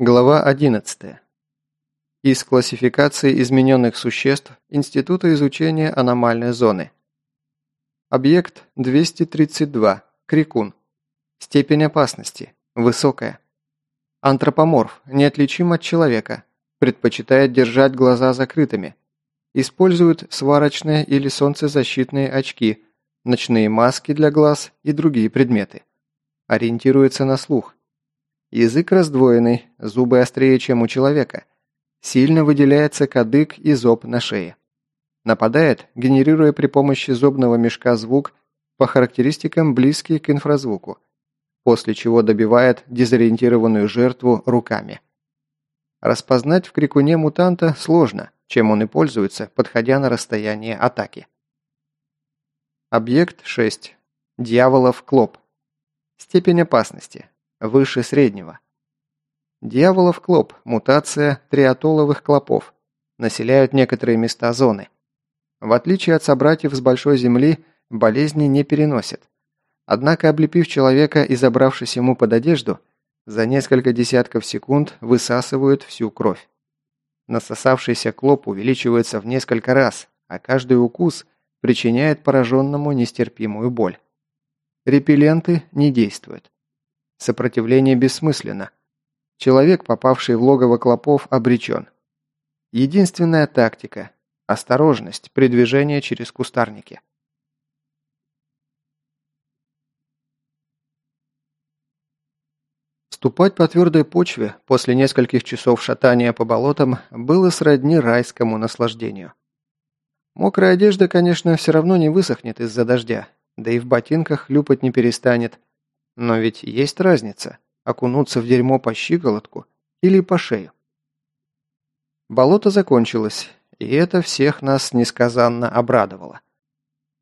Глава 11. Из классификации измененных существ Института изучения аномальной зоны. Объект 232. Крикун. Степень опасности. Высокая. Антропоморф. Неотличим от человека. Предпочитает держать глаза закрытыми. Использует сварочные или солнцезащитные очки, ночные маски для глаз и другие предметы. Ориентируется на слух. Язык раздвоенный, зубы острее, чем у человека. Сильно выделяется кадык и зоб на шее. Нападает, генерируя при помощи зобного мешка звук по характеристикам близкий к инфразвуку, после чего добивает дезориентированную жертву руками. Распознать в крикуне мутанта сложно, чем он и пользуется, подходя на расстояние атаки. Объект 6. Дьяволов клоп. Степень опасности. Выше среднего. Дьяволов клоп – мутация триатоловых клопов. Населяют некоторые места зоны. В отличие от собратьев с Большой Земли, болезни не переносят. Однако, облепив человека и забравшись ему под одежду, за несколько десятков секунд высасывают всю кровь. Насосавшийся клоп увеличивается в несколько раз, а каждый укус причиняет пораженному нестерпимую боль. Репелленты не действуют. Сопротивление бессмысленно. Человек, попавший в логово клопов, обречен. Единственная тактика – осторожность при движении через кустарники. Ступать по твердой почве после нескольких часов шатания по болотам было сродни райскому наслаждению. Мокрая одежда, конечно, все равно не высохнет из-за дождя, да и в ботинках хлюпать не перестанет, но ведь есть разница – окунуться в дерьмо по щиколотку или по шею. Болото закончилось, и это всех нас несказанно обрадовало.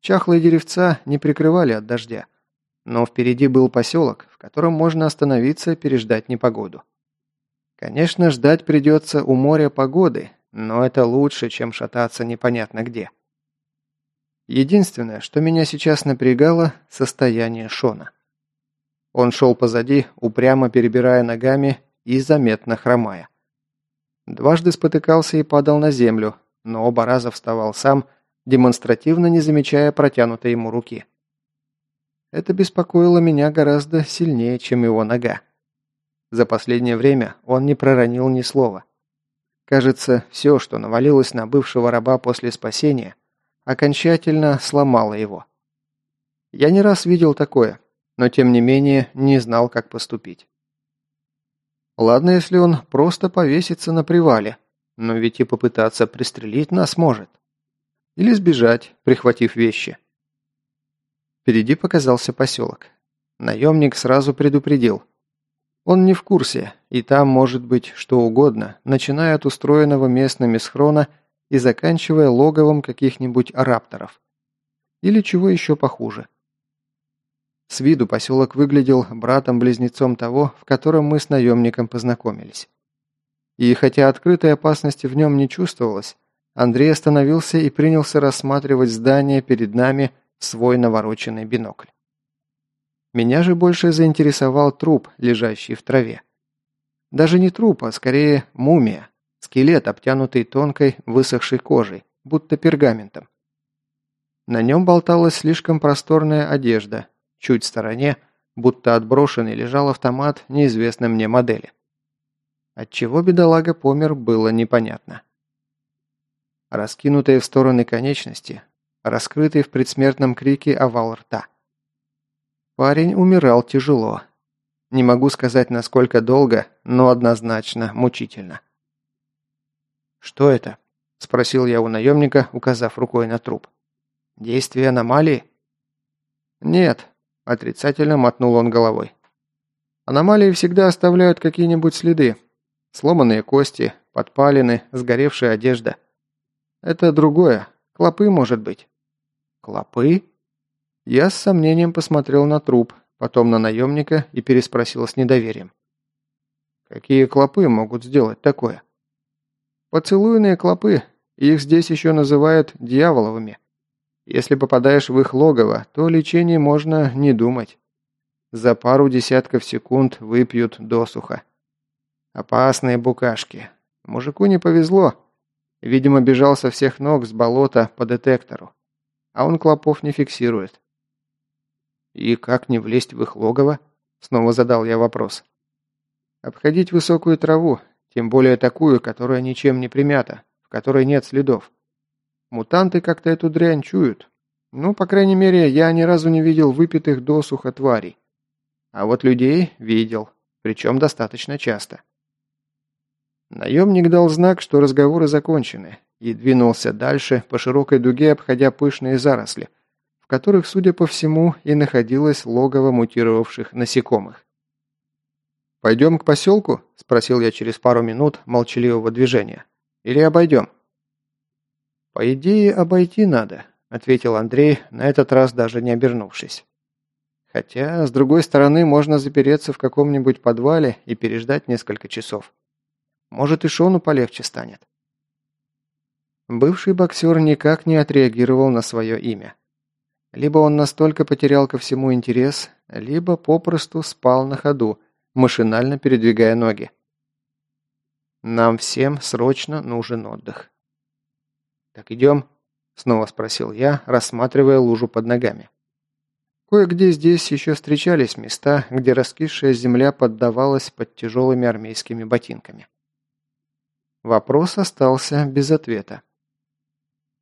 Чахлые деревца не прикрывали от дождя, но впереди был поселок, в котором можно остановиться и переждать непогоду. Конечно, ждать придется у моря погоды, но это лучше, чем шататься непонятно где. Единственное, что меня сейчас напрягало – состояние Шона. Он шел позади, упрямо перебирая ногами и заметно хромая. Дважды спотыкался и падал на землю, но оба раза вставал сам, демонстративно не замечая протянутой ему руки. Это беспокоило меня гораздо сильнее, чем его нога. За последнее время он не проронил ни слова. Кажется, все, что навалилось на бывшего раба после спасения, окончательно сломало его. Я не раз видел такое, но тем не менее не знал, как поступить. Ладно, если он просто повесится на привале, но ведь и попытаться пристрелить нас может. Или сбежать, прихватив вещи. Впереди показался поселок. Наемник сразу предупредил. Он не в курсе, и там может быть что угодно, начиная от устроенного местными схрона и заканчивая логовом каких-нибудь рапторов. Или чего еще похуже. С виду поселок выглядел братом-близнецом того, в котором мы с наемником познакомились. И хотя открытой опасности в нем не чувствовалось, Андрей остановился и принялся рассматривать здание перед нами в свой навороченный бинокль. Меня же больше заинтересовал труп, лежащий в траве. Даже не труп, а скорее мумия, скелет, обтянутый тонкой, высохшей кожей, будто пергаментом. На нем болталась слишком просторная одежда, Чуть в стороне, будто отброшенный, лежал автомат неизвестной мне модели. Отчего бедолага помер, было непонятно. Раскинутые в стороны конечности, раскрытый в предсмертном крике овал рта. Парень умирал тяжело. Не могу сказать, насколько долго, но однозначно мучительно. «Что это?» – спросил я у наемника, указав рукой на труп. «Действие аномалии?» «Нет», Отрицательно мотнул он головой. Аномалии всегда оставляют какие-нибудь следы. Сломанные кости, подпалины, сгоревшая одежда. Это другое. Клопы, может быть. Клопы? Я с сомнением посмотрел на труп, потом на наемника и переспросил с недоверием. Какие клопы могут сделать такое? Поцелуйные клопы. Их здесь еще называют дьяволовыми. Если попадаешь в их логово, то о лечении можно не думать. За пару десятков секунд выпьют досуха. Опасные букашки. Мужику не повезло. Видимо, бежал со всех ног с болота по детектору. А он клопов не фиксирует. «И как не влезть в их логово?» Снова задал я вопрос. «Обходить высокую траву, тем более такую, которая ничем не примята, в которой нет следов. Мутанты как-то эту дрянь чуют. Ну, по крайней мере, я ни разу не видел выпитых досуха тварей. А вот людей видел, причем достаточно часто. Наемник дал знак, что разговоры закончены, и двинулся дальше по широкой дуге, обходя пышные заросли, в которых, судя по всему, и находилось логово мутировавших насекомых. «Пойдем к поселку?» – спросил я через пару минут молчаливого движения. «Или обойдем?» «По идее, обойти надо», – ответил Андрей, на этот раз даже не обернувшись. «Хотя, с другой стороны, можно запереться в каком-нибудь подвале и переждать несколько часов. Может, и Шону полегче станет». Бывший боксер никак не отреагировал на свое имя. Либо он настолько потерял ко всему интерес, либо попросту спал на ходу, машинально передвигая ноги. Нам всем срочно нужен отдых. «Так идем?» – снова спросил я, рассматривая лужу под ногами. Кое-где здесь еще встречались места, где раскисшая земля поддавалась под тяжелыми армейскими ботинками. Вопрос остался без ответа.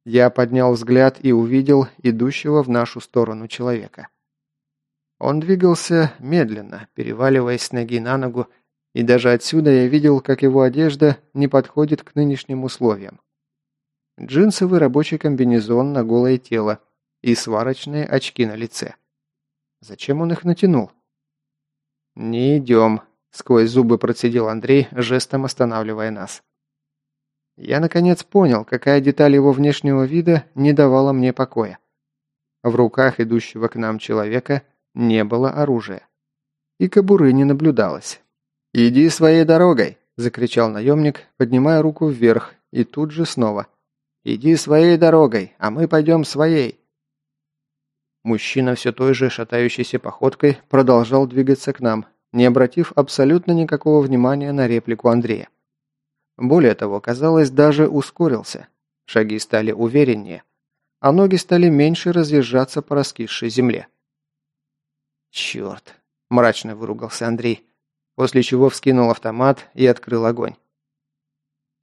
Я поднял взгляд и увидел идущего в нашу сторону человека. Он двигался медленно, переваливаясь с ноги на ногу, и даже отсюда я видел, как его одежда не подходит к нынешним условиям. Джинсовый рабочий комбинезон на голое тело и сварочные очки на лице. Зачем он их натянул? «Не идем», – сквозь зубы процедил Андрей, жестом останавливая нас. Я наконец понял, какая деталь его внешнего вида не давала мне покоя. В руках идущего к нам человека не было оружия. И кобуры не наблюдалось. «Иди своей дорогой!» – закричал наемник, поднимая руку вверх, и тут же снова. «Иди своей дорогой, а мы пойдем своей!» Мужчина все той же шатающейся походкой продолжал двигаться к нам, не обратив абсолютно никакого внимания на реплику Андрея. Более того, казалось, даже ускорился. Шаги стали увереннее, а ноги стали меньше разъезжаться по раскисшей земле. «Черт!» – мрачно выругался Андрей, после чего вскинул автомат и открыл огонь.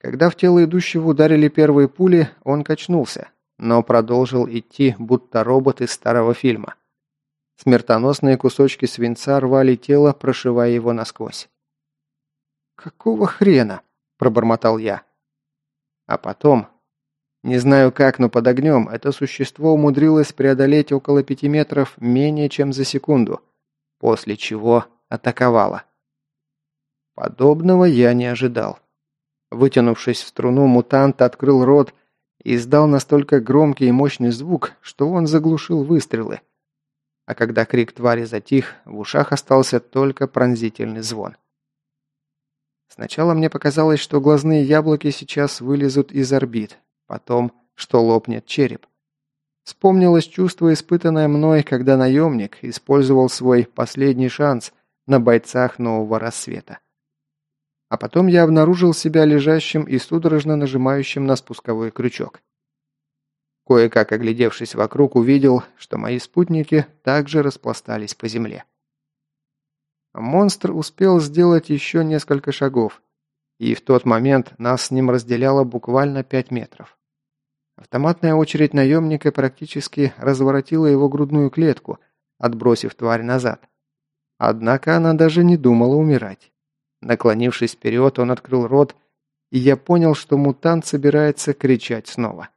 Когда в тело идущего ударили первые пули, он качнулся, но продолжил идти, будто робот из старого фильма. Смертоносные кусочки свинца рвали тело, прошивая его насквозь. «Какого хрена?» пробормотал я. А потом... Не знаю как, но под огнем это существо умудрилось преодолеть около пяти метров менее чем за секунду, после чего атаковало. Подобного я не ожидал. Вытянувшись в струну, мутант открыл рот и издал настолько громкий и мощный звук, что он заглушил выстрелы. А когда крик твари затих, в ушах остался только пронзительный звон. Сначала мне показалось, что глазные яблоки сейчас вылезут из орбит, потом, что лопнет череп. Вспомнилось чувство, испытанное мной, когда наемник использовал свой последний шанс на бойцах нового рассвета. А потом я обнаружил себя лежащим и судорожно нажимающим на спусковой крючок. Кое-как оглядевшись вокруг, увидел, что мои спутники также распластались по земле. Монстр успел сделать еще несколько шагов, и в тот момент нас с ним разделяло буквально пять метров. Автоматная очередь наемника практически разворотила его грудную клетку, отбросив тварь назад. Однако она даже не думала умирать. Наклонившись вперед, он открыл рот, и я понял, что мутант собирается кричать снова.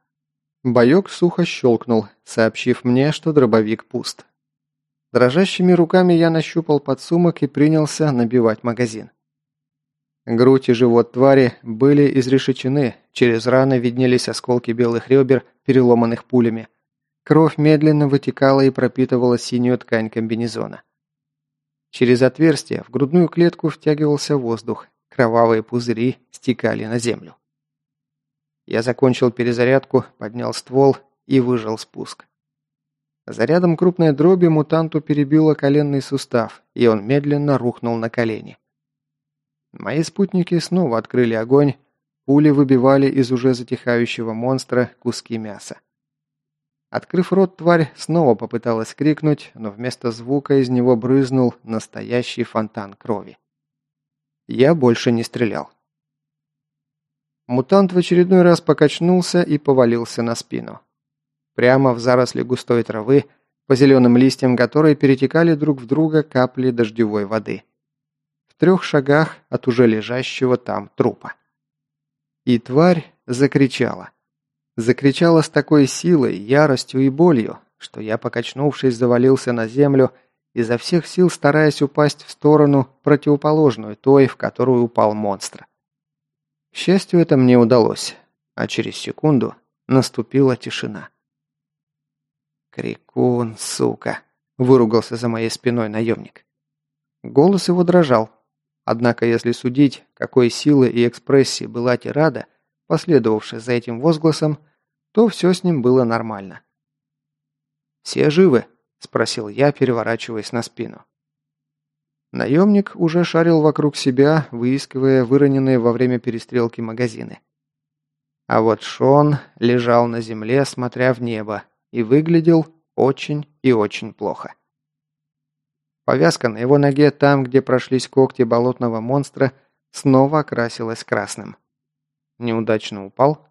Боек сухо щелкнул, сообщив мне, что дробовик пуст. Дрожащими руками я нащупал подсумок и принялся набивать магазин. Грудь и живот твари были изрешечены, через раны виднелись осколки белых ребер, переломанных пулями. Кровь медленно вытекала и пропитывала синюю ткань комбинезона. Через отверстие в грудную клетку втягивался воздух, кровавые пузыри стекали на землю. Я закончил перезарядку, поднял ствол и выжал спуск. Зарядом крупной дроби мутанту перебило коленный сустав, и он медленно рухнул на колени. Мои спутники снова открыли огонь, пули выбивали из уже затихающего монстра куски мяса. Открыв рот, тварь снова попыталась крикнуть, но вместо звука из него брызнул настоящий фонтан крови. Я больше не стрелял. Мутант в очередной раз покачнулся и повалился на спину. Прямо в заросли густой травы, по зеленым листьям которой перетекали друг в друга капли дождевой воды. В трех шагах от уже лежащего там трупа. И тварь закричала. Закричала с такой силой, яростью и болью, что я, покачнувшись, завалился на землю, изо всех сил стараясь упасть в сторону, противоположную той, в которую упал монстр. К счастью, это мне удалось, а через секунду наступила тишина. «Крикун, сука!» – выругался за моей спиной наемник. Голос его дрожал. Однако, если судить, какой силы и экспрессии была тирада, последовавшая за этим возгласом, то все с ним было нормально. «Все живы?» – спросил я, переворачиваясь на спину. Наемник уже шарил вокруг себя, выискивая выроненные во время перестрелки магазины. А вот Шон лежал на земле, смотря в небо, и выглядел очень и очень плохо. Повязка на его ноге там, где прошлись когти болотного монстра, снова окрасилась красным. Неудачно упал.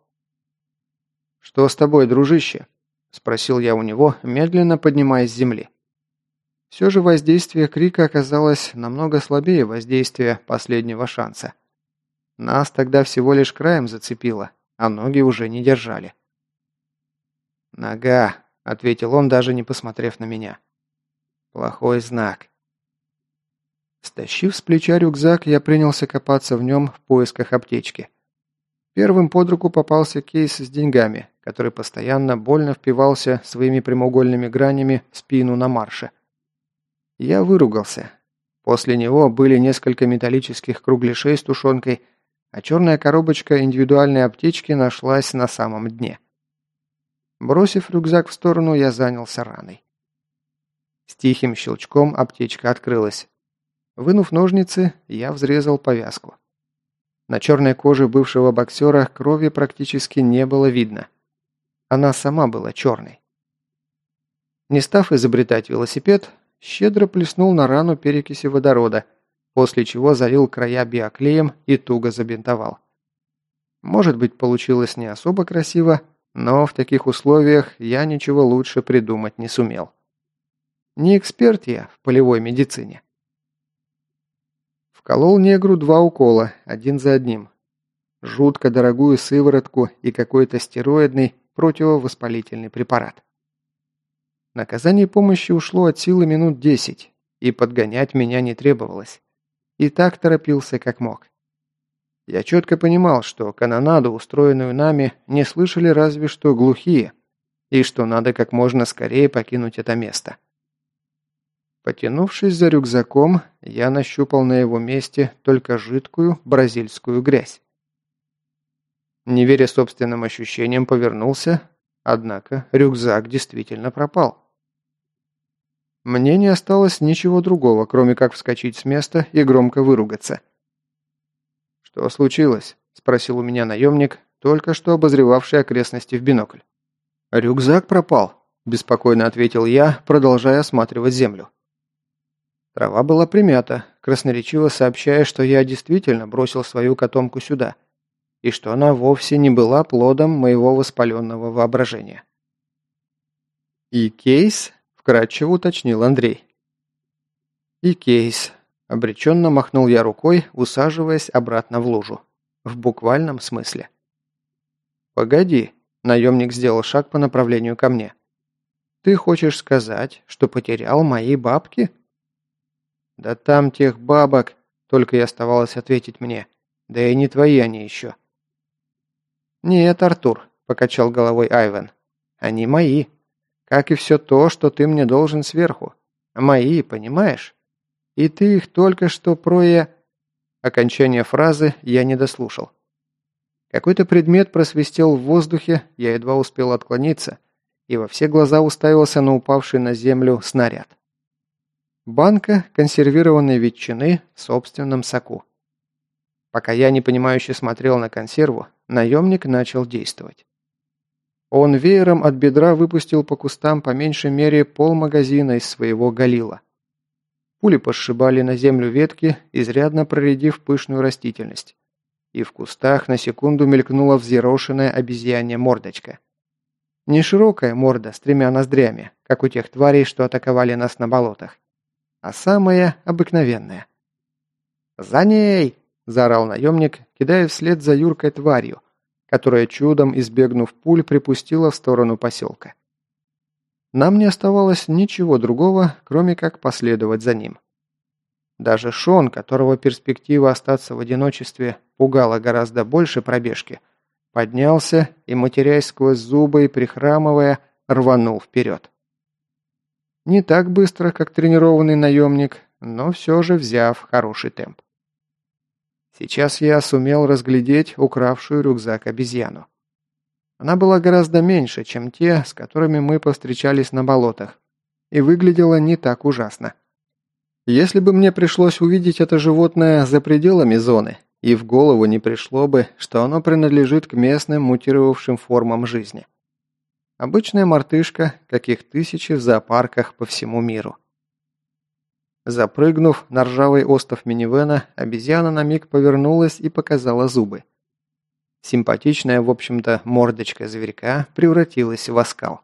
«Что с тобой, дружище?» – спросил я у него, медленно поднимаясь с земли. Все же воздействие крика оказалось намного слабее воздействия последнего шанса. Нас тогда всего лишь краем зацепило, а ноги уже не держали. «Нога», — ответил он, даже не посмотрев на меня. «Плохой знак». Стащив с плеча рюкзак, я принялся копаться в нем в поисках аптечки. Первым под руку попался кейс с деньгами, который постоянно больно впивался своими прямоугольными гранями в спину на марше. Я выругался. После него были несколько металлических кругляшей с тушенкой, а черная коробочка индивидуальной аптечки нашлась на самом дне. Бросив рюкзак в сторону, я занялся раной. С тихим щелчком аптечка открылась. Вынув ножницы, я взрезал повязку. На черной коже бывшего боксера крови практически не было видно. Она сама была черной. Не став изобретать велосипед, щедро плеснул на рану перекиси водорода, после чего залил края биоклеем и туго забинтовал. Может быть, получилось не особо красиво, но в таких условиях я ничего лучше придумать не сумел. Не эксперт я в полевой медицине. Вколол негру два укола, один за одним. Жутко дорогую сыворотку и какой-то стероидный противовоспалительный препарат. Наказание помощи ушло от силы минут десять, и подгонять меня не требовалось. И так торопился, как мог. Я четко понимал, что канонаду, устроенную нами, не слышали разве что глухие, и что надо как можно скорее покинуть это место. Потянувшись за рюкзаком, я нащупал на его месте только жидкую бразильскую грязь. Не веря собственным ощущениям, повернулся, однако рюкзак действительно пропал. Мне не осталось ничего другого, кроме как вскочить с места и громко выругаться. «Что случилось?» – спросил у меня наемник, только что обозревавший окрестности в бинокль. «Рюкзак пропал», – беспокойно ответил я, продолжая осматривать землю. Трава была примята, красноречиво сообщая, что я действительно бросил свою котомку сюда, и что она вовсе не была плодом моего воспаленного воображения. «И кейс?» вкратчиво уточнил Андрей. «И кейс», – обреченно махнул я рукой, усаживаясь обратно в лужу. В буквальном смысле. «Погоди», – наемник сделал шаг по направлению ко мне. «Ты хочешь сказать, что потерял мои бабки?» «Да там тех бабок», – только и оставалось ответить мне. «Да и не твои они еще». «Нет, Артур», – покачал головой Айвен. «Они мои». Как и все то, что ты мне должен сверху. Мои, понимаешь? И ты их только что проя...» Окончание фразы я не дослушал. Какой-то предмет просвистел в воздухе, я едва успел отклониться, и во все глаза уставился на упавший на землю снаряд. Банка консервированной ветчины в собственном соку. Пока я непонимающе смотрел на консерву, наемник начал действовать. Он веером от бедра выпустил по кустам по меньшей мере пол магазина из своего галила. Пули пошибали на землю ветки, изрядно проредив пышную растительность. И в кустах на секунду мелькнула взъерошенная обезьянья мордочка. Не широкая морда с тремя ноздрями, как у тех тварей, что атаковали нас на болотах, а самая обыкновенная. «За ней!» – заорал наемник, кидая вслед за Юркой тварью, которая чудом, избегнув пуль, припустила в сторону поселка. Нам не оставалось ничего другого, кроме как последовать за ним. Даже Шон, которого перспектива остаться в одиночестве пугала гораздо больше пробежки – поднялся и, матерясь сквозь зубы и прихрамывая, рванул вперед. Не так быстро, как тренированный наемник, но все же взяв хороший темп. Сейчас я сумел разглядеть укравшую рюкзак обезьяну. Она была гораздо меньше, чем те, с которыми мы повстречались на болотах, и выглядела не так ужасно. Если бы мне пришлось увидеть это животное за пределами зоны, и в голову не пришло бы, что оно принадлежит к местным мутировавшим формам жизни. Обычная мартышка, каких тысячи в зоопарках по всему миру. Запрыгнув на ржавый остов минивэна, обезьяна на миг повернулась и показала зубы. Симпатичная, в общем-то, мордочка зверька превратилась в оскал.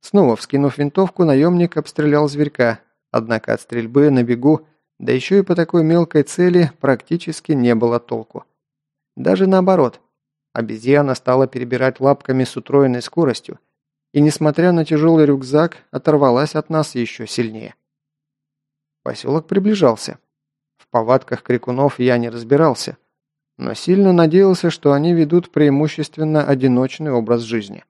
Снова вскинув винтовку, наемник обстрелял зверька, однако от стрельбы на бегу да еще и по такой мелкой цели практически не было толку. Даже наоборот. Обезьяна стала перебирать лапками с утроенной скоростью, и, несмотря на тяжелый рюкзак, оторвалась от нас еще сильнее. Поселок приближался. В повадках крикунов я не разбирался, но сильно надеялся, что они ведут преимущественно одиночный образ жизни.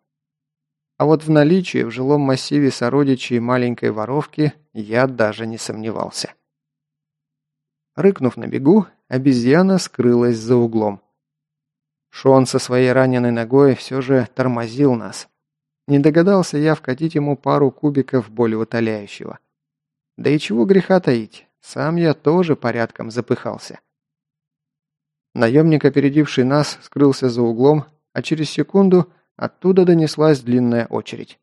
А вот в наличии в жилом массиве сородичей маленькой воровки я даже не сомневался. Рыкнув на бегу, обезьяна скрылась за углом. Шон со своей раненой ногой все же тормозил нас. Не догадался я вкатить ему пару кубиков болеутоляющего. Да и чего греха таить, сам я тоже порядком запыхался. Наемник, опередивший нас, скрылся за углом, а через секунду оттуда донеслась длинная очередь.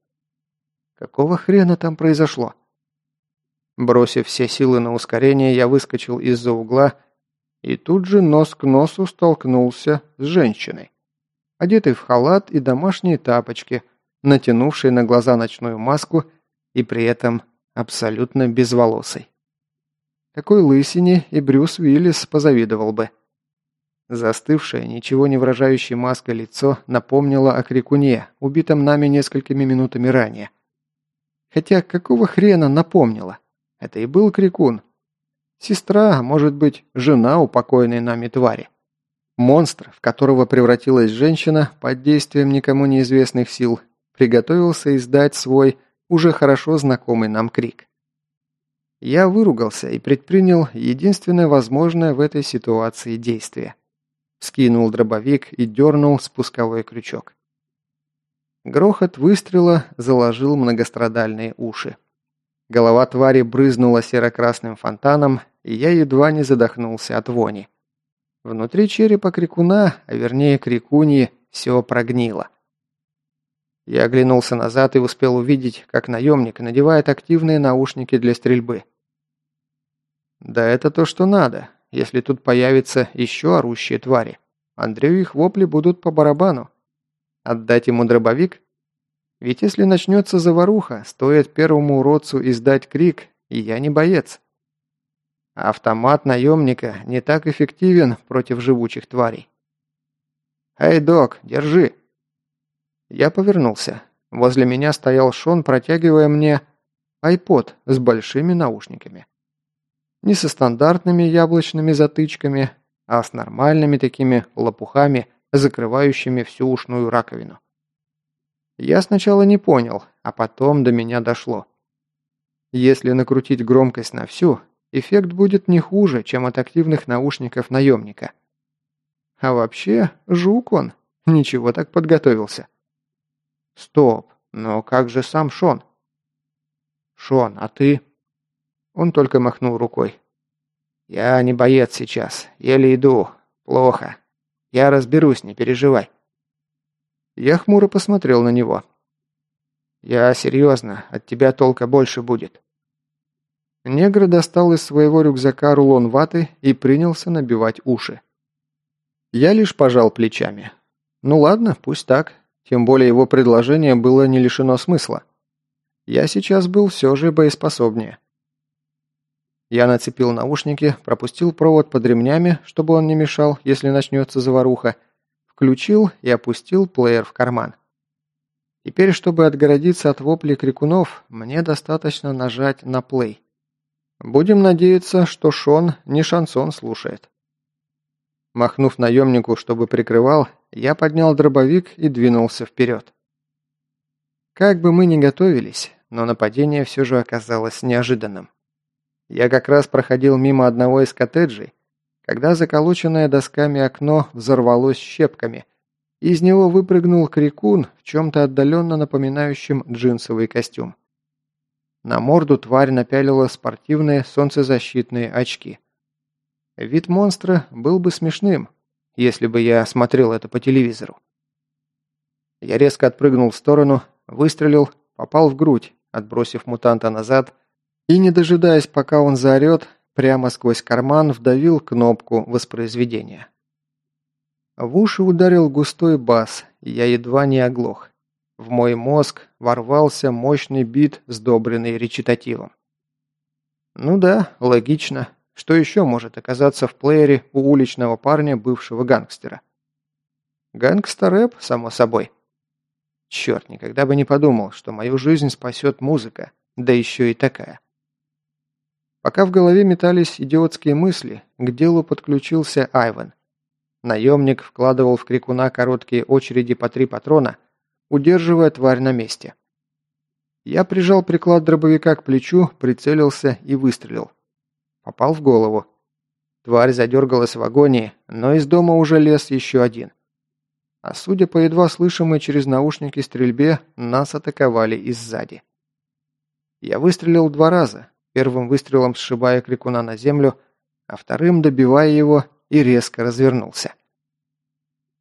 Какого хрена там произошло? Бросив все силы на ускорение, я выскочил из-за угла и тут же нос к носу столкнулся с женщиной, одетой в халат и домашние тапочки, натянувшей на глаза ночную маску и при этом абсолютно безволосой. Такой лысине и Брюс Уиллис позавидовал бы. Застывшее, ничего не выражающее маской лицо напомнило о крикуне, убитом нами несколькими минутами ранее. Хотя какого хрена напомнило? Это и был Крикун. Сестра, может быть, жена упокоенной нами твари. Монстр, в которого превратилась женщина под действием никому неизвестных сил, приготовился издать свой, уже хорошо знакомый нам крик. Я выругался и предпринял единственное возможное в этой ситуации действие. Скинул дробовик и дернул спусковой крючок. Грохот выстрела заложил многострадальные уши. Голова твари брызнула серо-красным фонтаном, и я едва не задохнулся от вони. Внутри черепа крикуна, а вернее крикуньи, все прогнило. Я оглянулся назад и успел увидеть, как наемник надевает активные наушники для стрельбы. Да это то, что надо, если тут появятся еще орущие твари. Андрею их вопли будут по барабану. Отдать ему дробовик ведь если начнется заваруха, стоит первому уродцу издать крик, и я не боец. Автомат наемника не так эффективен против живучих тварей. «Эй, док, держи!» Я повернулся. Возле меня стоял Шон, протягивая мне айпод с большими наушниками. Не со стандартными яблочными затычками, а с нормальными такими лопухами, закрывающими всю ушную раковину. Я сначала не понял, а потом до меня дошло. Если накрутить громкость на всю, эффект будет не хуже, чем от активных наушников наемника. А вообще, жук он, ничего так подготовился. Стоп, но как же сам Шон? Шон, а ты? Он только махнул рукой. «Я не боец сейчас. Еле иду. Плохо. Я разберусь, не переживай». Я хмуро посмотрел на него. «Я серьезно. От тебя толка больше будет». Негр достал из своего рюкзака рулон ваты и принялся набивать уши. Я лишь пожал плечами. Ну ладно, пусть так. Тем более его предложение было не лишено смысла. Я сейчас был все же боеспособнее. Я нацепил наушники, пропустил провод под ремнями, чтобы он не мешал, если начнется заваруха, включил и опустил плеер в карман. Теперь, чтобы отгородиться от воплей крикунов, мне достаточно нажать на плей. Будем надеяться, что Шон не шансон слушает. Махнув наемнику, чтобы прикрывал, я поднял дробовик и двинулся вперед. Как бы мы ни готовились, но нападение все же оказалось неожиданным. Я как раз проходил мимо одного из коттеджей, когда заколоченное досками окно взорвалось щепками. Из него выпрыгнул крикун в чем-то отдаленно напоминающем джинсовый костюм. На морду тварь напялила спортивные солнцезащитные очки. Вид монстра был бы смешным, если бы я смотрел это по телевизору. Я резко отпрыгнул в сторону, выстрелил, попал в грудь, отбросив мутанта назад, и, не дожидаясь, пока он заорет, прямо сквозь карман вдавил кнопку воспроизведения. В уши ударил густой бас, и я едва не оглох. В мой мозг ворвался мощный бит, сдобренный речитативом. Ну да, логично. Что еще может оказаться в плеере у уличного парня, бывшего гангстера? Гангстер-рэп, само собой. Черт, никогда бы не подумал, что мою жизнь спасет музыка, да еще и такая. Пока в голове метались идиотские мысли, к делу подключился Айвен. Наемник вкладывал в крикуна короткие очереди по три патрона, удерживая тварь на месте. Я прижал приклад дробовика к плечу, прицелился и выстрелил. Попал в голову. Тварь задергалась в агонии, но из дома уже лез еще один. А судя по едва слышимой через наушники стрельбе, нас атаковали и сзади. Я выстрелил два раза, первым выстрелом сшибая крикуна на землю, а вторым добивая его и резко развернулся.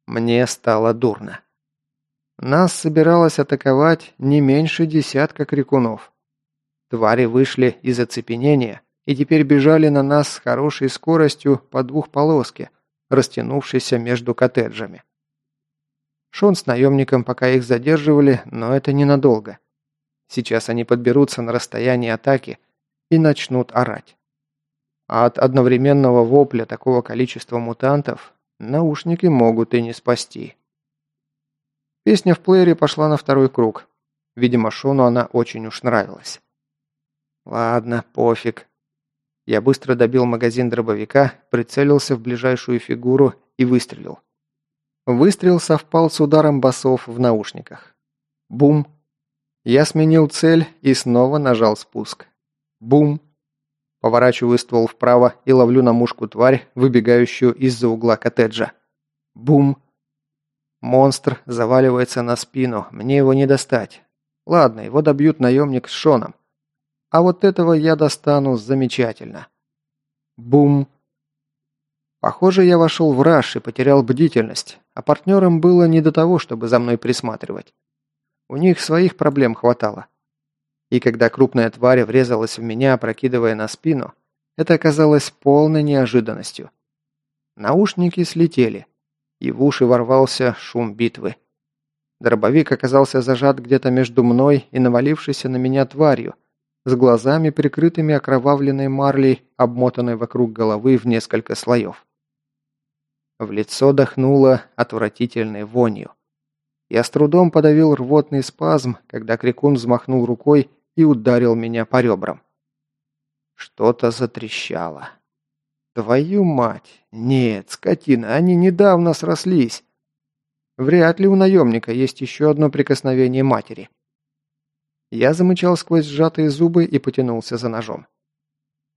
Мне стало дурно. Нас собиралось атаковать не меньше десятка крикунов. Твари вышли из оцепенения и теперь бежали на нас с хорошей скоростью по двухполоске, растянувшейся между коттеджами. Шон с наемником пока их задерживали, но это ненадолго. Сейчас они подберутся на расстояние атаки и начнут орать. А от одновременного вопля такого количества мутантов наушники могут и не спасти. Песня в плеере пошла на второй круг. Видимо, Шону она очень уж нравилась. Ладно, пофиг. Я быстро добил магазин дробовика, прицелился в ближайшую фигуру и выстрелил. Выстрел совпал с ударом басов в наушниках. Бум. Я сменил цель и снова нажал спуск. Бум. Поворачиваю ствол вправо и ловлю на мушку тварь, выбегающую из-за угла коттеджа. Бум. Монстр заваливается на спину, мне его не достать. Ладно, его добьют наемник с Шоном. А вот этого я достану замечательно. Бум. Похоже, я вошел в раш и потерял бдительность, а партнерам было не до того, чтобы за мной присматривать. У них своих проблем хватало. И когда крупная тварь врезалась в меня, прокидывая на спину, это оказалось полной неожиданностью. Наушники слетели, и в уши ворвался шум битвы. Дробовик оказался зажат где-то между мной и навалившейся на меня тварью, с глазами, прикрытыми окровавленной марлей, обмотанной вокруг головы в несколько слоев. В лицо дохнуло отвратительной вонью. Я с трудом подавил рвотный спазм, когда крикун взмахнул рукой и ударил меня по ребрам. Что-то затрещало. Твою мать! Нет, скотина, они недавно срослись. Вряд ли у наемника есть еще одно прикосновение матери. Я замычал сквозь сжатые зубы и потянулся за ножом.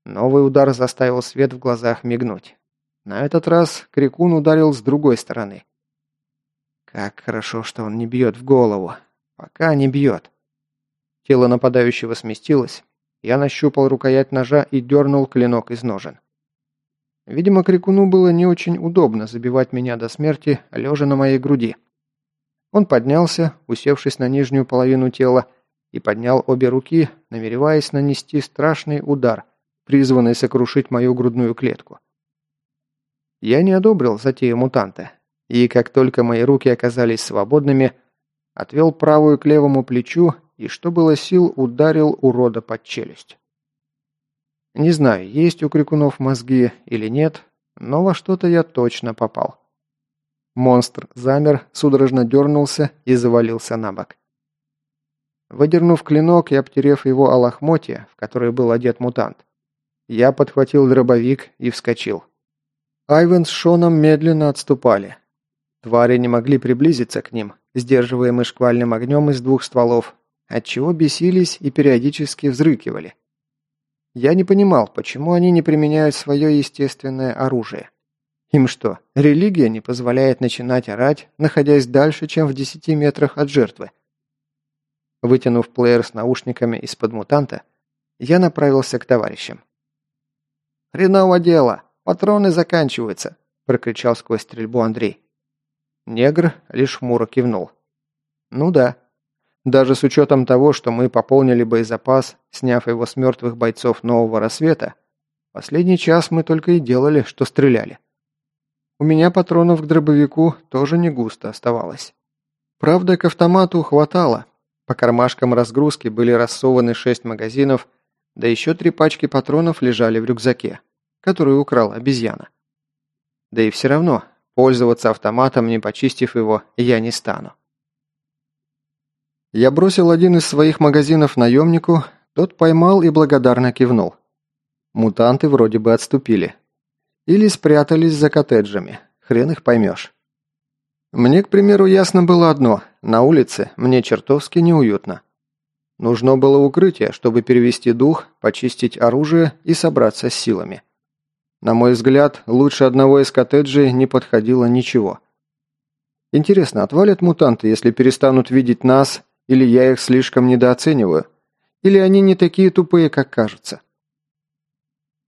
Новый удар заставил свет в глазах мигнуть. На этот раз Крикун ударил с другой стороны. Как хорошо, что он не бьет в голову. Пока не бьет. Тело нападающего сместилось. Я нащупал рукоять ножа и дернул клинок из ножен. Видимо, крикуну было не очень удобно забивать меня до смерти, лежа на моей груди. Он поднялся, усевшись на нижнюю половину тела, и поднял обе руки, намереваясь нанести страшный удар, призванный сокрушить мою грудную клетку. Я не одобрил затею мутанта, и как только мои руки оказались свободными, отвел правую к левому плечу и, что было сил, ударил урода под челюсть. Не знаю, есть у крикунов мозги или нет, но во что-то я точно попал. Монстр замер, судорожно дернулся и завалился на бок. Выдернув клинок и обтерев его о лохмотье, в который был одет мутант, я подхватил дробовик и вскочил. Айвен с Шоном медленно отступали. Твари не могли приблизиться к ним, сдерживаемые шквальным огнем из двух стволов, отчего бесились и периодически взрыкивали. Я не понимал, почему они не применяют свое естественное оружие. Им что, религия не позволяет начинать орать, находясь дальше, чем в десяти метрах от жертвы? Вытянув плеер с наушниками из-под мутанта, я направился к товарищам. «Хреново дело! Патроны заканчиваются!» – прокричал сквозь стрельбу Андрей. Негр лишь хмуро кивнул. «Ну да, даже с учетом того, что мы пополнили боезапас, сняв его с мертвых бойцов нового рассвета, последний час мы только и делали, что стреляли. У меня патронов к дробовику тоже не густо оставалось. Правда, к автомату хватало. По кармашкам разгрузки были рассованы шесть магазинов, да еще три пачки патронов лежали в рюкзаке, который украл обезьяна. Да и все равно, пользоваться автоматом, не почистив его, я не стану. Я бросил один из своих магазинов наемнику, тот поймал и благодарно кивнул. Мутанты вроде бы отступили. Или спрятались за коттеджами, хрен их поймешь. Мне, к примеру, ясно было одно – на улице мне чертовски неуютно. Нужно было укрытие, чтобы перевести дух, почистить оружие и собраться с силами. На мой взгляд, лучше одного из коттеджей не подходило ничего. Интересно, отвалят мутанты, если перестанут видеть нас или я их слишком недооцениваю? Или они не такие тупые, как кажутся?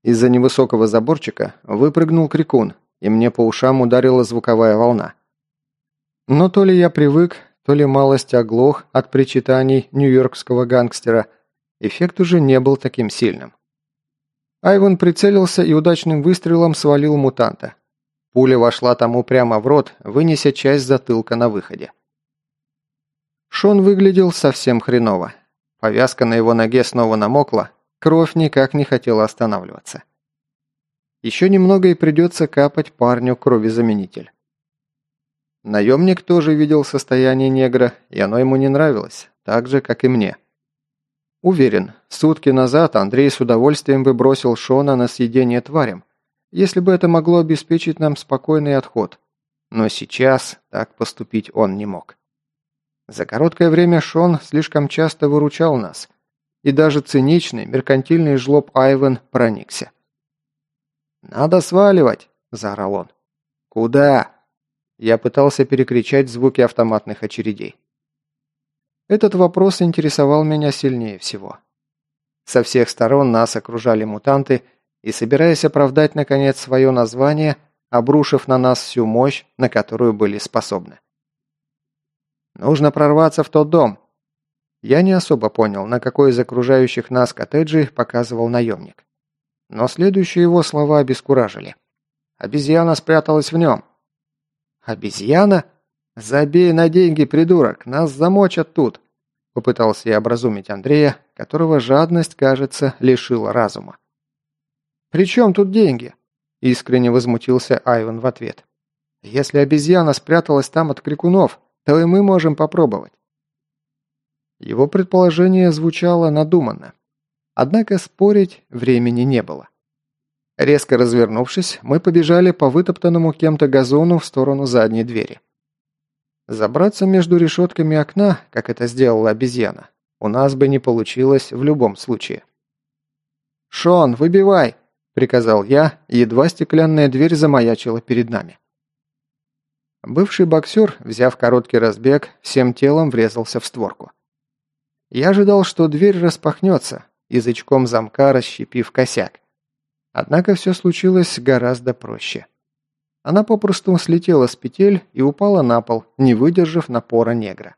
Из-за невысокого заборчика выпрыгнул крикун, и мне по ушам ударила звуковая волна. Но то ли я привык, то ли малость оглох от причитаний нью-йоркского гангстера, эффект уже не был таким сильным. Айван прицелился и удачным выстрелом свалил мутанта. Пуля вошла тому прямо в рот, вынеся часть затылка на выходе. Шон выглядел совсем хреново. Повязка на его ноге снова намокла, кровь никак не хотела останавливаться. Еще немного и придется капать парню кровезаменитель. Наемник тоже видел состояние негра, и оно ему не нравилось, так же, как и мне. Уверен, сутки назад Андрей с удовольствием бы бросил Шона на съедение тварям, если бы это могло обеспечить нам спокойный отход. Но сейчас так поступить он не мог. За короткое время Шон слишком часто выручал нас, и даже циничный, меркантильный жлоб Айвен проникся. «Надо сваливать!» – заорал он. «Куда?» Я пытался перекричать звуки автоматных очередей. Этот вопрос интересовал меня сильнее всего. Со всех сторон нас окружали мутанты, и, собираясь оправдать, наконец, свое название, обрушив на нас всю мощь, на которую были способны. Нужно прорваться в тот дом. Я не особо понял, на какой из окружающих нас коттеджей показывал наемник. Но следующие его слова обескуражили. Обезьяна спряталась в нем. Обезьяна? Забей на деньги, придурок, нас замочат тут. Попытался я образумить Андрея, которого жадность, кажется, лишила разума. «При чем тут деньги?» – искренне возмутился Айван в ответ. «Если обезьяна спряталась там от крикунов, то и мы можем попробовать. Его предположение звучало надуманно. Однако спорить времени не было. Резко развернувшись, мы побежали по вытоптанному кем-то газону в сторону задней двери. Забраться между решетками окна, как это сделала обезьяна, у нас бы не получилось в любом случае. «Шон, выбивай!» – приказал я, едва стеклянная дверь замаячила перед нами. Бывший боксер, взяв короткий разбег, всем телом врезался в створку. Я ожидал, что дверь распахнется, язычком замка расщепив косяк. Однако все случилось гораздо проще. Она попросту слетела с петель и упала на пол, не выдержав напора негра.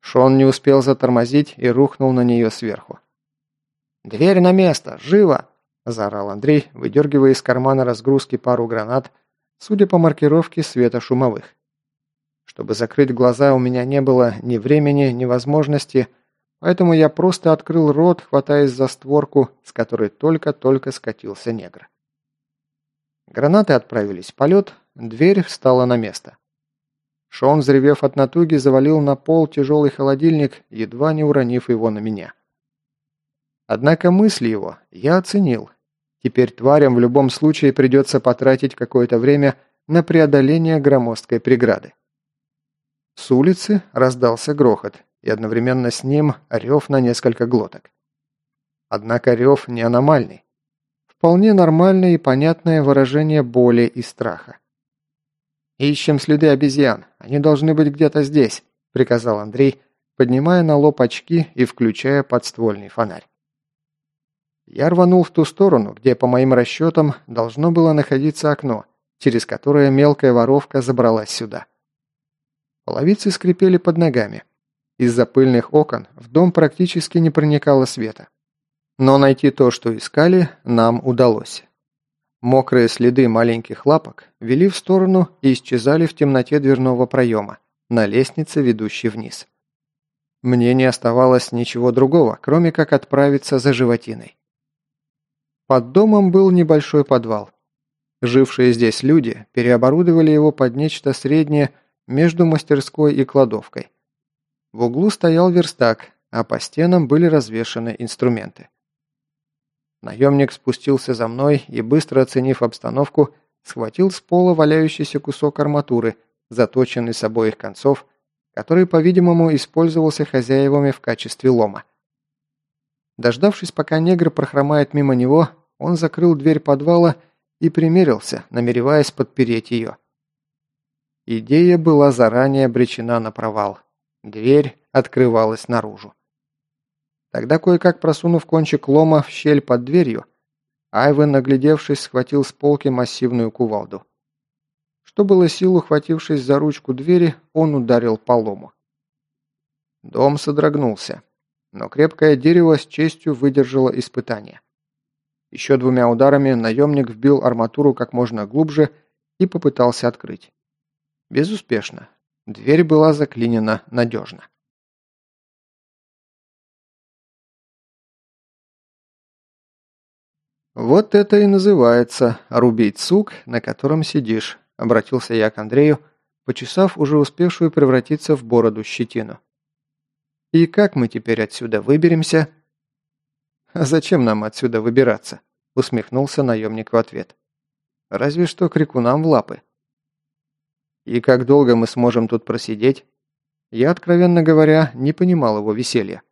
Шон не успел затормозить и рухнул на нее сверху. «Дверь на место! Живо!» – заорал Андрей, выдергивая из кармана разгрузки пару гранат, судя по маркировке светошумовых. Чтобы закрыть глаза, у меня не было ни времени, ни возможности, поэтому я просто открыл рот, хватаясь за створку, с которой только-только скатился негр. Гранаты отправились в полет, дверь встала на место. Шон, взревев от натуги, завалил на пол тяжелый холодильник, едва не уронив его на меня. Однако мысли его я оценил. Теперь тварям в любом случае придется потратить какое-то время на преодоление громоздкой преграды. С улицы раздался грохот, и одновременно с ним рев на несколько глоток. Однако рев не аномальный. Вполне нормальное и понятное выражение боли и страха. «Ищем следы обезьян. Они должны быть где-то здесь», – приказал Андрей, поднимая на лоб очки и включая подствольный фонарь. Я рванул в ту сторону, где, по моим расчетам, должно было находиться окно, через которое мелкая воровка забралась сюда. Половицы скрипели под ногами. Из-за пыльных окон в дом практически не проникало света. Но найти то, что искали, нам удалось. Мокрые следы маленьких лапок вели в сторону и исчезали в темноте дверного проема, на лестнице, ведущей вниз. Мне не оставалось ничего другого, кроме как отправиться за животиной. Под домом был небольшой подвал. Жившие здесь люди переоборудовали его под нечто среднее между мастерской и кладовкой. В углу стоял верстак, а по стенам были развешаны инструменты. Наемник спустился за мной и, быстро оценив обстановку, схватил с пола валяющийся кусок арматуры, заточенный с обоих концов, который, по-видимому, использовался хозяевами в качестве лома. Дождавшись, пока негр прохромает мимо него, он закрыл дверь подвала и примерился, намереваясь подпереть ее. Идея была заранее обречена на провал. Дверь открывалась наружу. Тогда, кое-как просунув кончик лома в щель под дверью, Айвен, наглядевшись, схватил с полки массивную кувалду. Что было сил, ухватившись за ручку двери, он ударил по лому. Дом содрогнулся, но крепкое дерево с честью выдержало испытание. Еще двумя ударами наемник вбил арматуру как можно глубже и попытался открыть. Безуспешно. Дверь была заклинена надежно. «Вот это и называется рубить сук, на котором сидишь», – обратился я к Андрею, почесав уже успевшую превратиться в бороду щетину. «И как мы теперь отсюда выберемся?» «А зачем нам отсюда выбираться?» – усмехнулся наемник в ответ. «Разве что крикунам в лапы». «И как долго мы сможем тут просидеть?» Я, откровенно говоря, не понимал его веселья.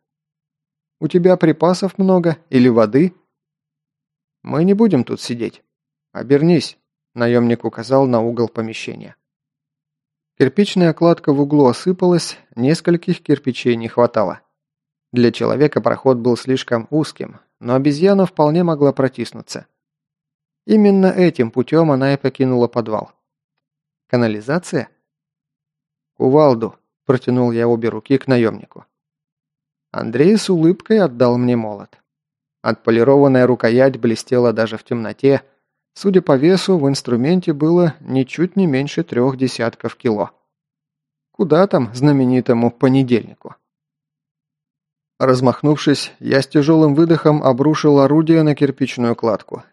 «У тебя припасов много или воды?» «Мы не будем тут сидеть. Обернись», – наемник указал на угол помещения. Кирпичная кладка в углу осыпалась, нескольких кирпичей не хватало. Для человека проход был слишком узким, но обезьяна вполне могла протиснуться. Именно этим путем она и покинула подвал. Канализация? «Кувалду», – протянул я обе руки к наемнику. Андрей с улыбкой отдал мне молот. Отполированная рукоять блестела даже в темноте. Судя по весу, в инструменте было ничуть не меньше трех десятков кило. Куда там знаменитому понедельнику? Размахнувшись, я с тяжелым выдохом обрушил орудие на кирпичную кладку.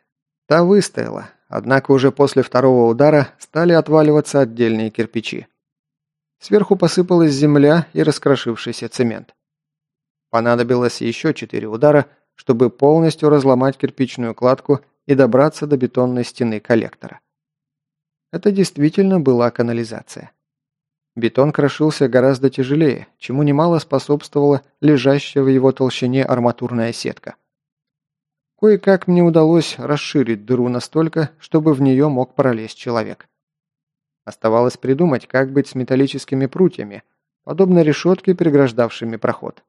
Та выстояла, однако уже после второго удара стали отваливаться отдельные кирпичи. Сверху посыпалась земля и раскрошившийся цемент. Понадобилось еще четыре удара, чтобы полностью разломать кирпичную кладку и добраться до бетонной стены коллектора. Это действительно была канализация. Бетон крошился гораздо тяжелее, чему немало способствовала лежащая в его толщине арматурная сетка. Кое-как мне удалось расширить дыру настолько, чтобы в нее мог пролезть человек. Оставалось придумать, как быть с металлическими прутьями, подобно решетке, преграждавшими проход.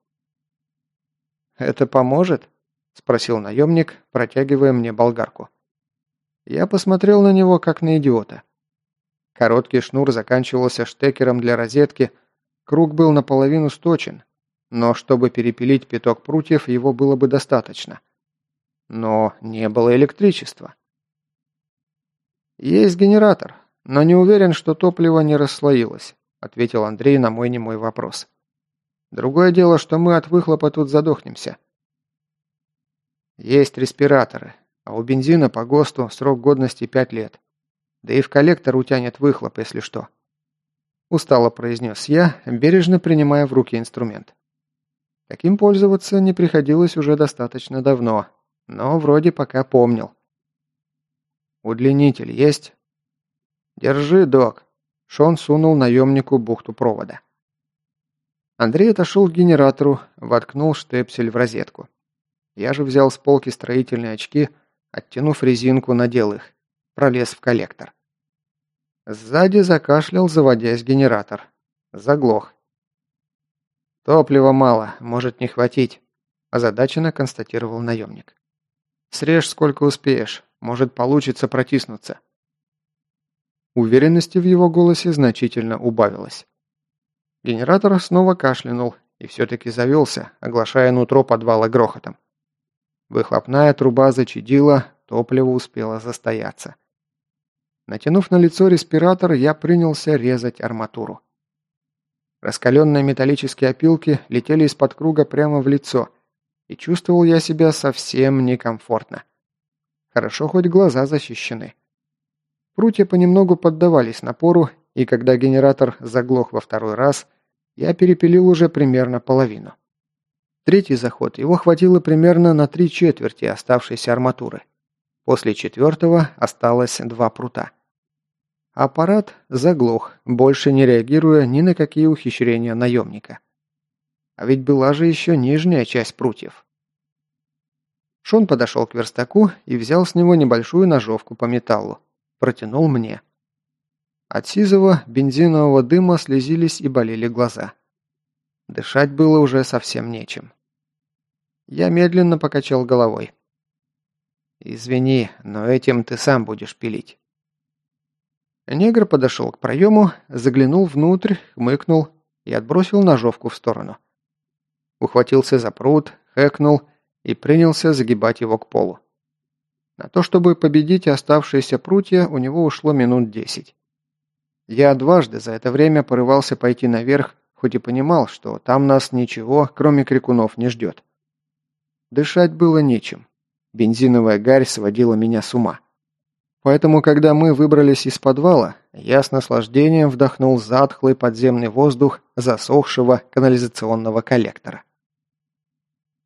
«Это поможет?» спросил наемник, протягивая мне болгарку. Я посмотрел на него, как на идиота. Короткий шнур заканчивался штекером для розетки, круг был наполовину сточен, но чтобы перепилить пяток прутьев, его было бы достаточно. Но не было электричества. «Есть генератор, но не уверен, что топливо не расслоилось», ответил Андрей на мой немой вопрос. «Другое дело, что мы от выхлопа тут задохнемся». «Есть респираторы, а у бензина по ГОСТу срок годности пять лет. Да и в коллектор утянет выхлоп, если что». Устало произнес я, бережно принимая в руки инструмент. Таким пользоваться не приходилось уже достаточно давно, но вроде пока помнил. «Удлинитель есть?» «Держи, док!» Шон сунул наемнику бухту провода. Андрей отошел к генератору, воткнул штепсель в розетку. Я же взял с полки строительные очки, оттянув резинку, надел их. Пролез в коллектор. Сзади закашлял, заводясь генератор. Заглох. «Топлива мало, может не хватить», – озадаченно констатировал наемник. «Срежь сколько успеешь, может получится протиснуться». Уверенности в его голосе значительно убавилось. Генератор снова кашлянул и все-таки завелся, оглашая нутро подвала грохотом. Выхлопная труба зачадила, топливо успело застояться. Натянув на лицо респиратор, я принялся резать арматуру. Раскаленные металлические опилки летели из-под круга прямо в лицо, и чувствовал я себя совсем некомфортно. Хорошо, хоть глаза защищены. Прутья понемногу поддавались напору, и когда генератор заглох во второй раз, я перепилил уже примерно половину. Третий заход его хватило примерно на три четверти оставшейся арматуры. После четвертого осталось два прута. Аппарат заглох, больше не реагируя ни на какие ухищрения наемника. А ведь была же еще нижняя часть прутьев. Шон подошел к верстаку и взял с него небольшую ножовку по металлу. Протянул мне. От сизого бензинового дыма слезились и болели глаза. Дышать было уже совсем нечем. Я медленно покачал головой. «Извини, но этим ты сам будешь пилить». Негр подошел к проему, заглянул внутрь, хмыкнул и отбросил ножовку в сторону. Ухватился за пруд, хэкнул и принялся загибать его к полу. На то, чтобы победить оставшиеся прутья, у него ушло минут десять. Я дважды за это время порывался пойти наверх, хоть и понимал, что там нас ничего, кроме крикунов, не ждет. Дышать было нечем. Бензиновая гарь сводила меня с ума. Поэтому, когда мы выбрались из подвала, я с наслаждением вдохнул затхлый подземный воздух засохшего канализационного коллектора.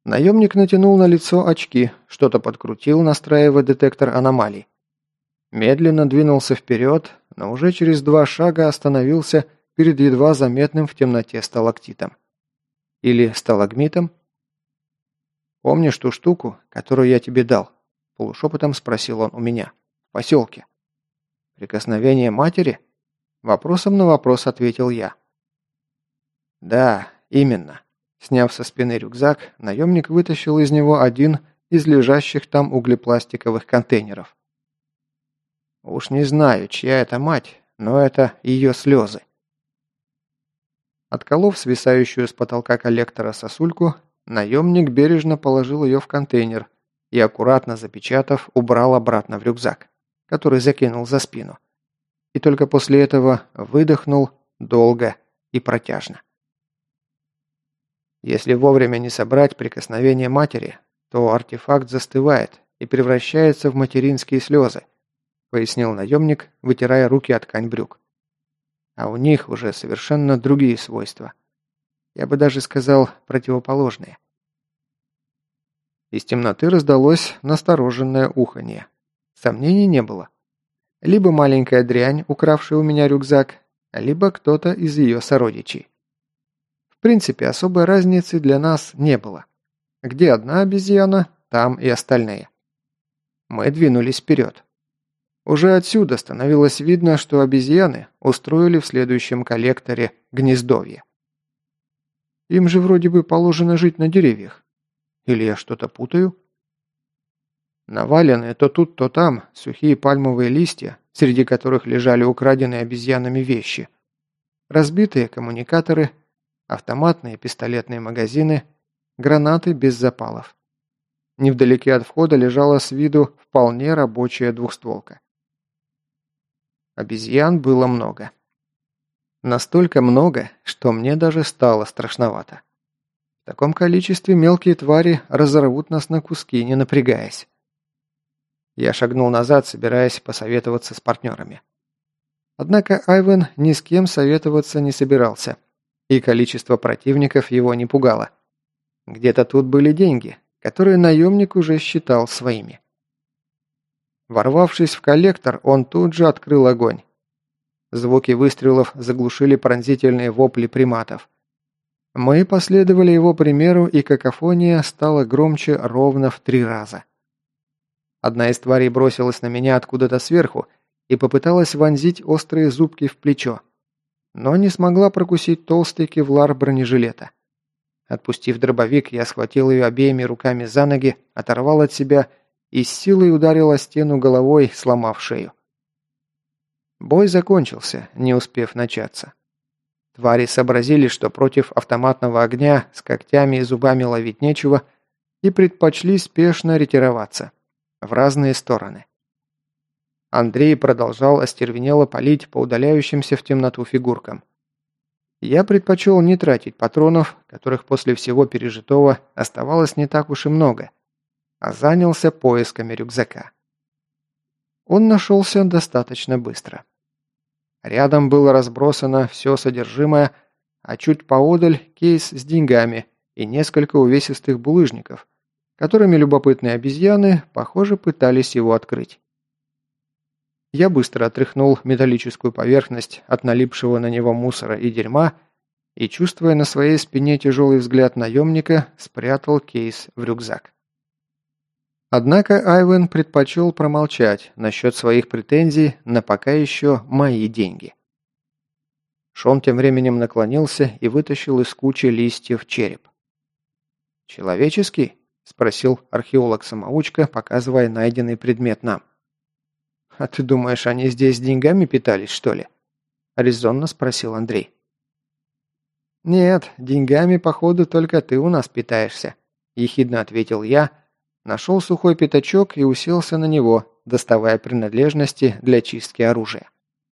Наемник натянул на лицо очки, что-то подкрутил, настраивая детектор аномалий. Медленно двинулся вперед, но уже через два шага остановился перед едва заметным в темноте сталактитом. Или сталагмитом? «Помнишь ту штуку, которую я тебе дал?» – полушепотом спросил он у меня. «В поселке». «Прикосновение матери?» Вопросом на вопрос ответил я. «Да, именно». Сняв со спины рюкзак, наемник вытащил из него один из лежащих там углепластиковых контейнеров. Уж не знаю, чья это мать, но это ее слезы. Отколов свисающую с потолка коллектора сосульку, Наемник бережно положил ее в контейнер и, аккуратно запечатав, убрал обратно в рюкзак, который закинул за спину. И только после этого выдохнул долго и протяжно. Если вовремя не собрать прикосновение матери, то артефакт застывает и превращается в материнские слезы, пояснил наемник, вытирая руки от ткань брюк. А у них уже совершенно другие свойства. Я бы даже сказал, противоположные. Из темноты раздалось настороженное уханье. Сомнений не было. Либо маленькая дрянь, укравшая у меня рюкзак, либо кто-то из ее сородичей. В принципе, особой разницы для нас не было. Где одна обезьяна, там и остальные. Мы двинулись вперед. Уже отсюда становилось видно, что обезьяны устроили в следующем коллекторе гнездовье. Им же вроде бы положено жить на деревьях. Или я что-то путаю? Наваленные то тут, то там сухие пальмовые листья, среди которых лежали украденные обезьянами вещи. Разбитые коммуникаторы, автоматные пистолетные магазины, гранаты без запалов. Невдалеке от входа лежала с виду вполне рабочая двухстволка. Обезьян было много. Настолько много, что мне даже стало страшновато. В таком количестве мелкие твари разорвут нас на куски, не напрягаясь. Я шагнул назад, собираясь посоветоваться с партнерами. Однако Айвен ни с кем советоваться не собирался, и количество противников его не пугало. Где-то тут были деньги, которые наемник уже считал своими. Ворвавшись в коллектор, он тут же открыл огонь. Звуки выстрелов заглушили пронзительные вопли приматов. Мы последовали его примеру, и какофония стала громче ровно в три раза. Одна из тварей бросилась на меня откуда-то сверху и попыталась вонзить острые зубки в плечо, но не смогла прокусить толстый кевлар бронежилета. Отпустив дробовик, я схватил ее обеими руками за ноги, оторвал от себя и с силой ударил о стену головой, сломав шею. Бой закончился, не успев начаться. Твари сообразили, что против автоматного огня с когтями и зубами ловить нечего, и предпочли спешно ретироваться. В разные стороны. Андрей продолжал остервенело палить по удаляющимся в темноту фигуркам. Я предпочел не тратить патронов, которых после всего пережитого оставалось не так уж и много, а занялся поисками рюкзака. Он нашелся достаточно быстро. Рядом было разбросано все содержимое, а чуть поодаль кейс с деньгами и несколько увесистых булыжников, которыми любопытные обезьяны, похоже, пытались его открыть. Я быстро отряхнул металлическую поверхность от налипшего на него мусора и дерьма и, чувствуя на своей спине тяжелый взгляд наемника, спрятал кейс в рюкзак. Однако Айвен предпочел промолчать насчет своих претензий на пока еще мои деньги. Шон тем временем наклонился и вытащил из кучи листьев череп. «Человеческий?» – спросил археолог-самоучка, показывая найденный предмет нам. «А ты думаешь, они здесь деньгами питались, что ли?» – резонно спросил Андрей. «Нет, деньгами, походу, только ты у нас питаешься», – ехидно ответил я, нашел сухой пятачок и уселся на него, доставая принадлежности для чистки оружия.